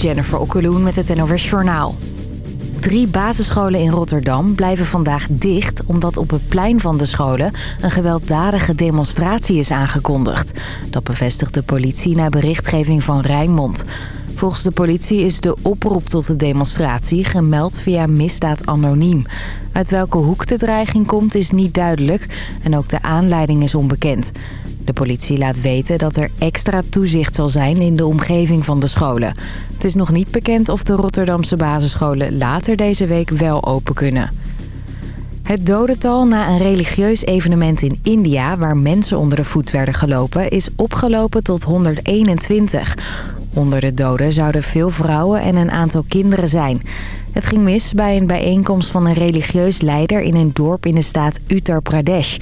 Jennifer Okkeloen met het NOS Journaal. Drie basisscholen in Rotterdam blijven vandaag dicht... omdat op het plein van de scholen een gewelddadige demonstratie is aangekondigd. Dat bevestigt de politie na berichtgeving van Rijnmond. Volgens de politie is de oproep tot de demonstratie gemeld via misdaad anoniem. Uit welke hoek de dreiging komt is niet duidelijk en ook de aanleiding is onbekend. De politie laat weten dat er extra toezicht zal zijn in de omgeving van de scholen. Het is nog niet bekend of de Rotterdamse basisscholen later deze week wel open kunnen. Het dodental na een religieus evenement in India... waar mensen onder de voet werden gelopen, is opgelopen tot 121. Onder de doden zouden veel vrouwen en een aantal kinderen zijn. Het ging mis bij een bijeenkomst van een religieus leider... in een dorp in de staat Uttar Pradesh.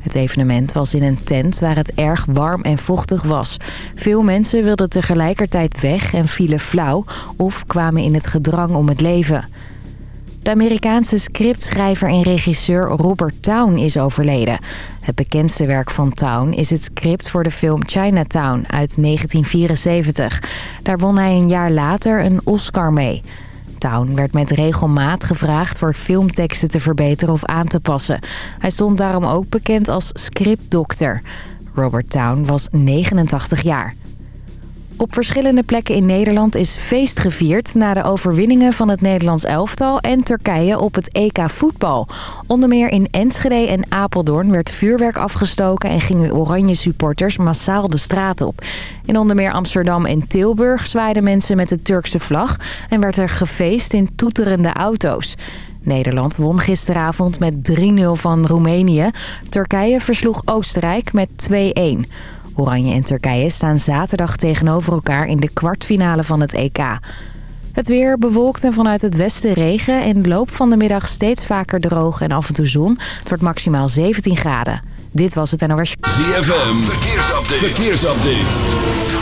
Het evenement was in een tent waar het erg warm en vochtig was. Veel mensen wilden tegelijkertijd weg en vielen flauw of kwamen in het gedrang om het leven. De Amerikaanse scriptschrijver en regisseur Robert Town is overleden. Het bekendste werk van Town is het script voor de film Chinatown uit 1974. Daar won hij een jaar later een Oscar mee. Town werd met regelmaat gevraagd voor filmteksten te verbeteren of aan te passen. Hij stond daarom ook bekend als scriptdokter. Robert Town was 89 jaar. Op verschillende plekken in Nederland is feest gevierd... na de overwinningen van het Nederlands elftal en Turkije op het EK voetbal. Onder meer in Enschede en Apeldoorn werd vuurwerk afgestoken... en gingen oranje supporters massaal de straat op. In onder meer Amsterdam en Tilburg zwaaiden mensen met de Turkse vlag... en werd er gefeest in toeterende auto's. Nederland won gisteravond met 3-0 van Roemenië. Turkije versloeg Oostenrijk met 2-1. Oranje en Turkije staan zaterdag tegenover elkaar in de kwartfinale van het EK. Het weer bewolkt en vanuit het westen regen. In de loop van de middag steeds vaker droog en af en toe zon. Het wordt maximaal 17 graden. Dit was het NOS... ZFM, verkeersupdate. verkeersupdate.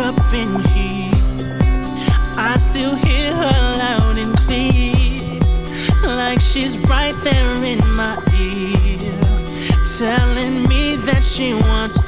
up in here. I still hear her loud and clear, like she's right there in my ear, telling me that she wants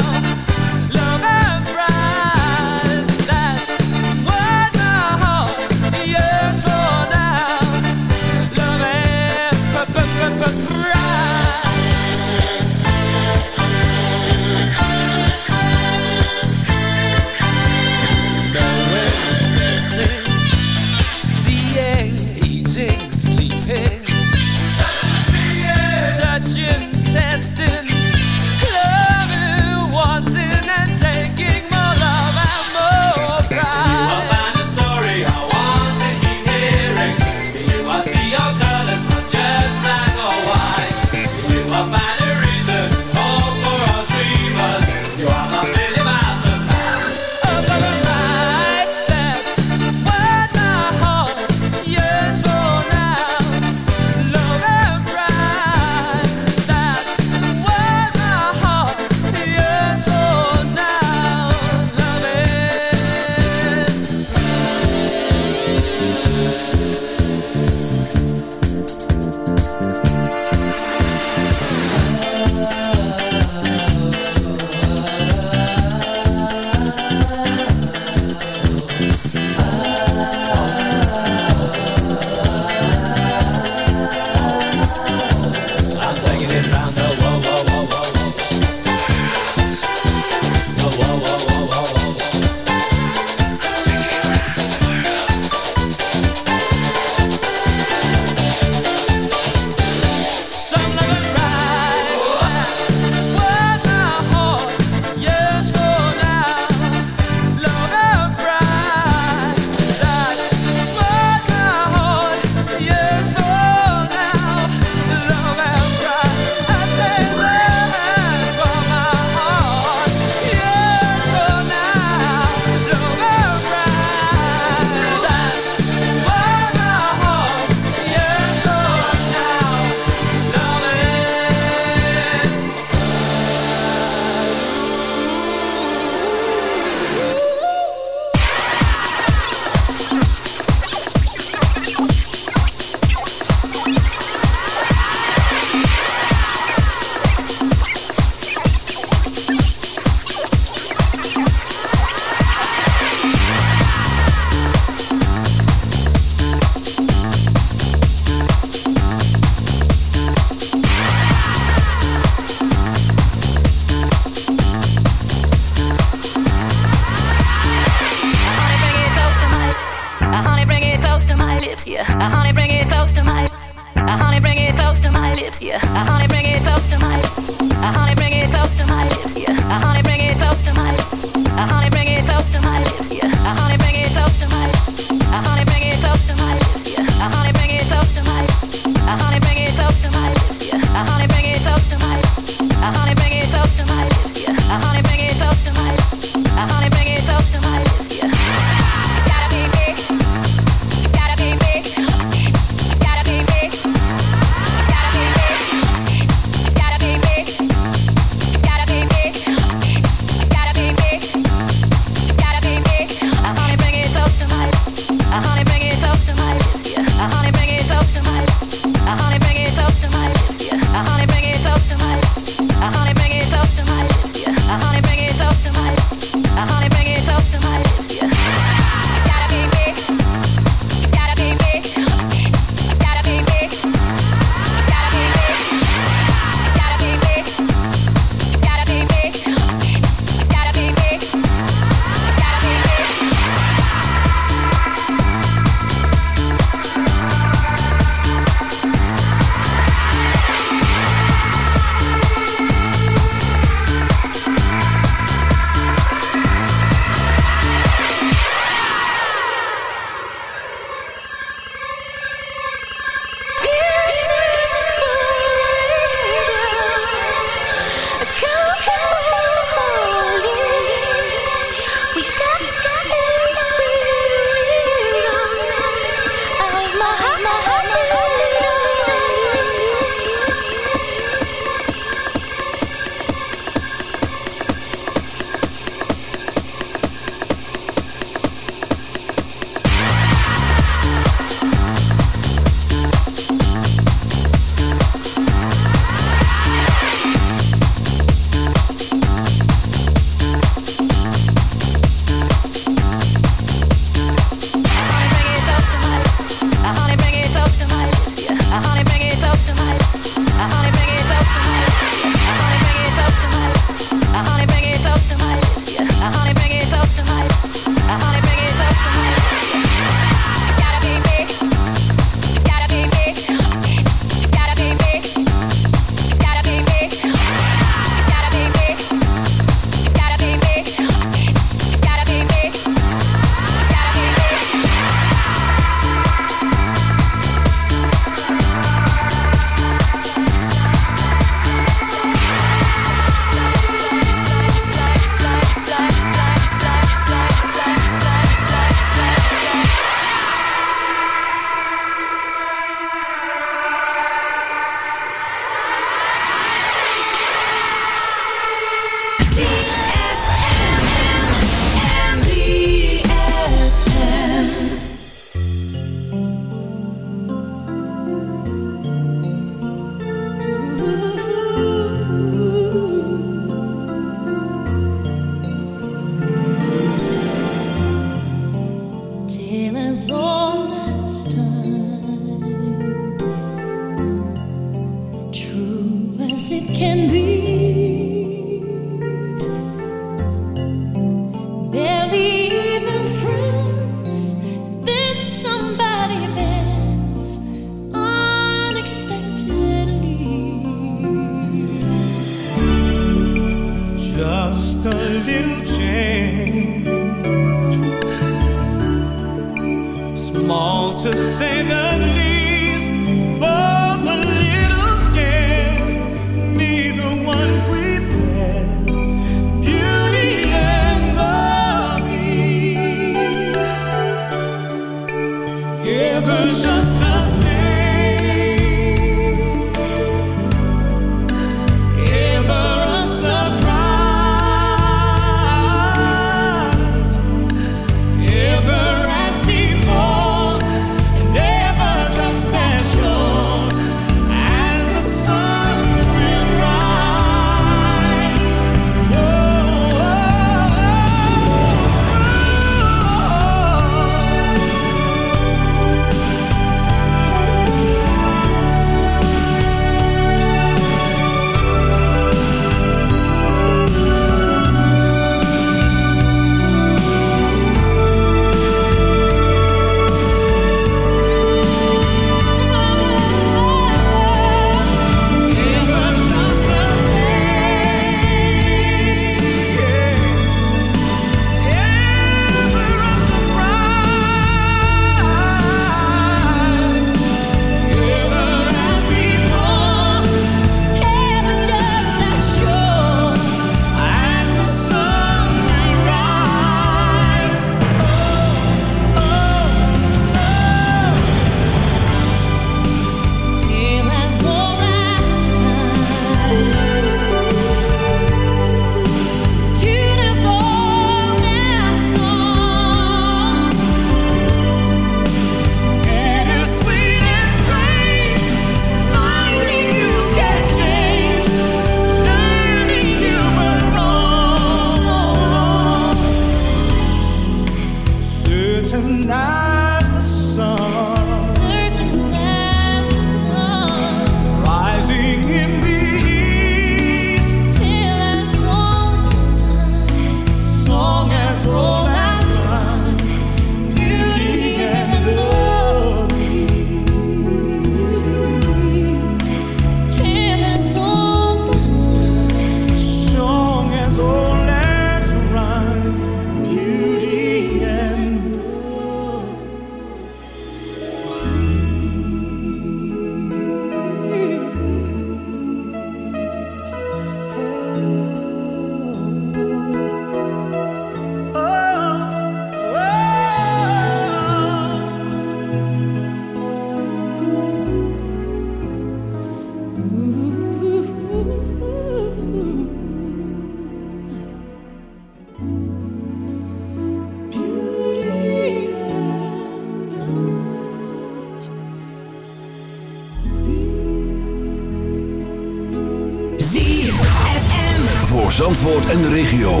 Voor Zandvoort en de regio.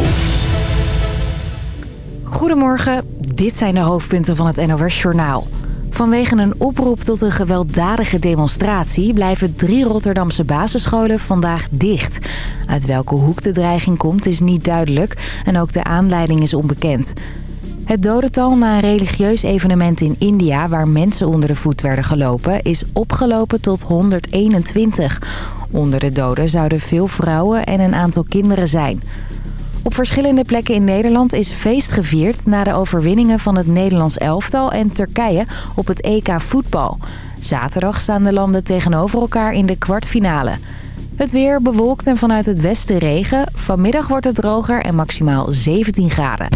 Goedemorgen, dit zijn de hoofdpunten van het NOS Journaal. Vanwege een oproep tot een gewelddadige demonstratie... blijven drie Rotterdamse basisscholen vandaag dicht. Uit welke hoek de dreiging komt is niet duidelijk... en ook de aanleiding is onbekend. Het dodental na een religieus evenement in India... waar mensen onder de voet werden gelopen... is opgelopen tot 121. Onder de doden zouden veel vrouwen en een aantal kinderen zijn... Op verschillende plekken in Nederland is feest gevierd... na de overwinningen van het Nederlands elftal en Turkije op het EK voetbal. Zaterdag staan de landen tegenover elkaar in de kwartfinale. Het weer bewolkt en vanuit het westen regen. Vanmiddag wordt het droger en maximaal 17 graden.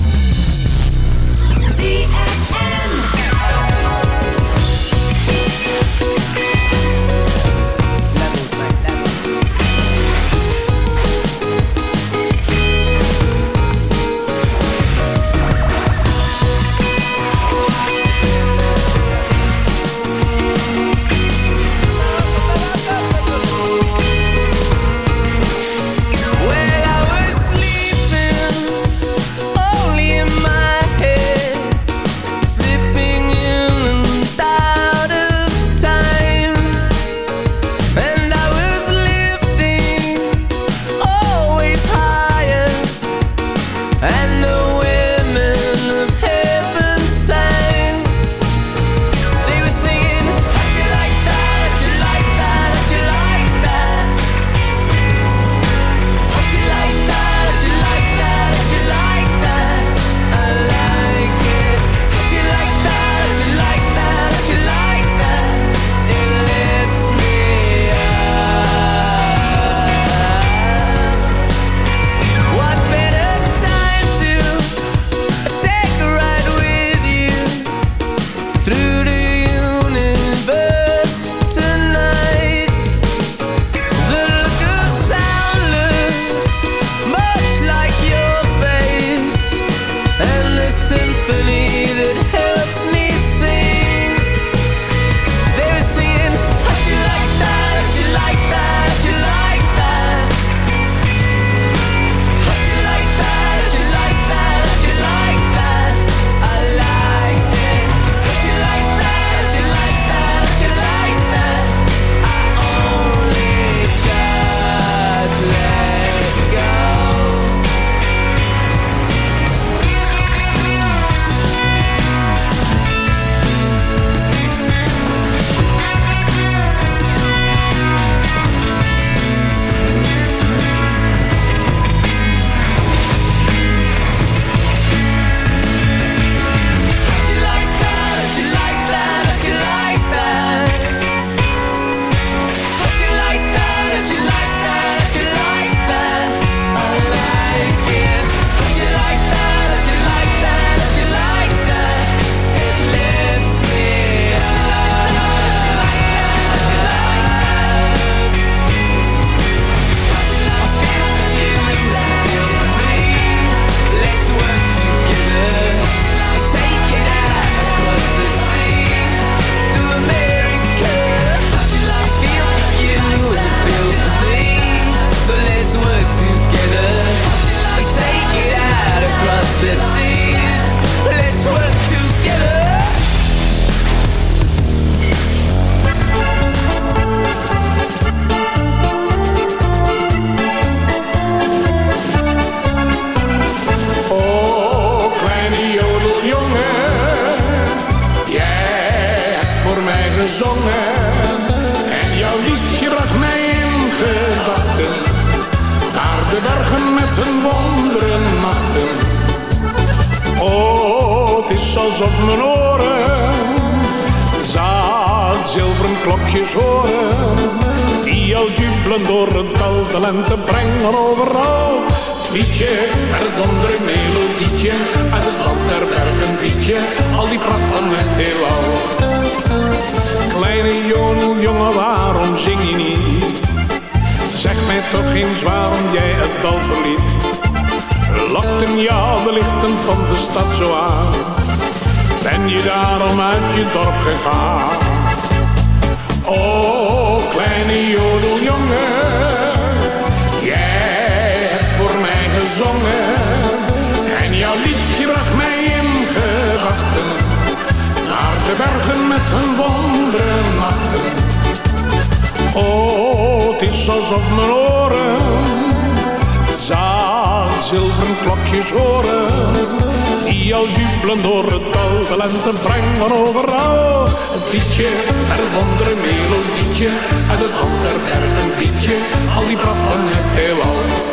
al jubelen door het dal. De lente van overal. Een liedje en een andere melodietje. En een ander berg een. Al die brand van het heelal.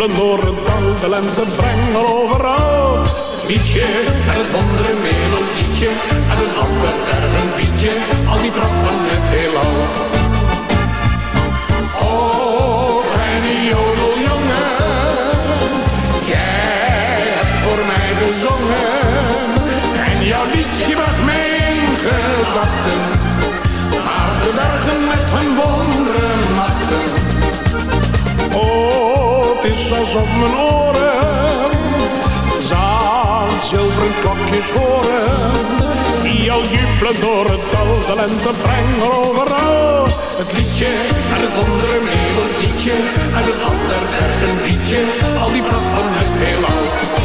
De tanden en de lente brenger overal. Mietje, vogels mijn oren. Zaan zilveren klokjes horen. Die al jubelen door het dal. De lente brengt overal. Het liedje en het andere een melodietje. En het ander liedje. Al die pracht van het heelal.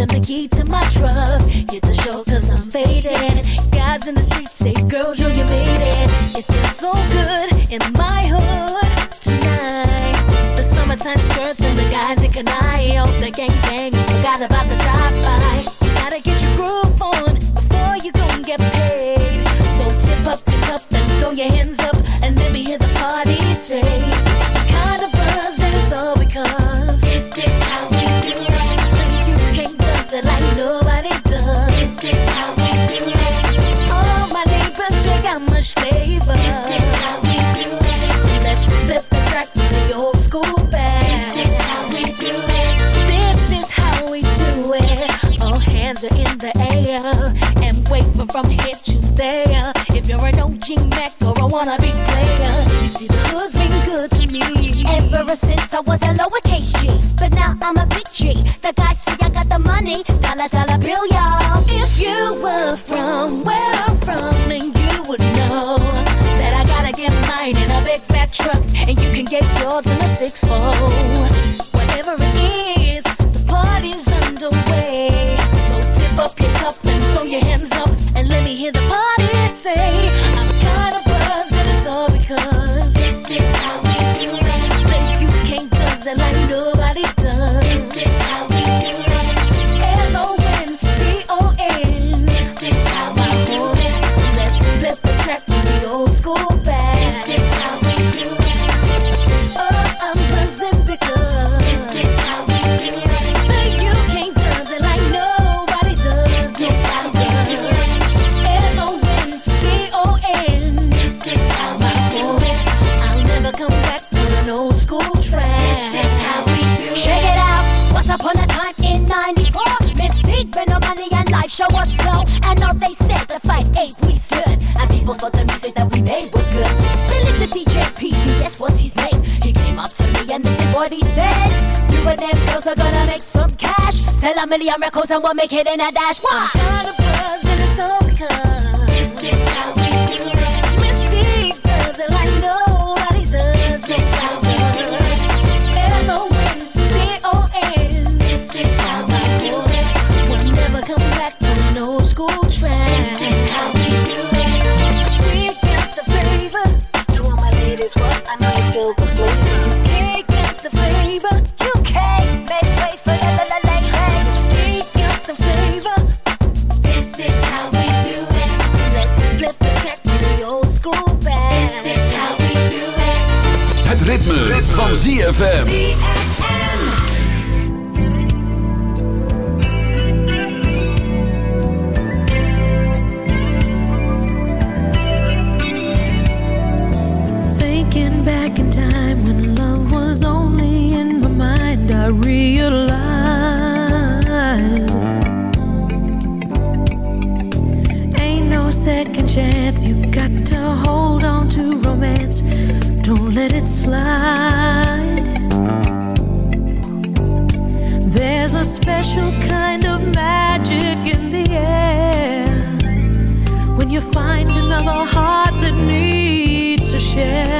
Tend the key to my truck. Hit the show cause I'm faded. Guys in the street say, "Girl, yo, you made it. It feels so good in my hood tonight. The summertime skirts and the guys in Canai. Oh, the gang bangs forgot about the drive-by. You gotta get your groove on before you go and get paid. So tip up your cup and throw your hands up and let me hear the party say. From here to there. If you're an OG Mac or a wannabe player, you see the hood's been good to me. Ever since I was a lowercase G, but now I'm a big G. The guys say I got the money, dollar dollar bill, y'all. If you were from where I'm from, then you would know that I gotta get mine in a big fat truck, and you can get yours in a six four. Whatever it is, the party's underway. So tip up your cup and throw your hands up, like no money show us slow. And all they said, the fight eight we stood. And people thought the music that we made was good. Listened to DJ PD, that's what's his name. He came up to me and this is what he said. You and them girls are gonna make some cash. Sell a million records and we'll make it in a dash. Why? Kind of buzz and it's all because this is how ritme, ritme. van ZFM. Thinking back in time when love was only in my mind, I realized ain't no second chance. You got to hold on to romance, don't let it slide. There's a special kind of magic in the air when you find another heart that needs to share.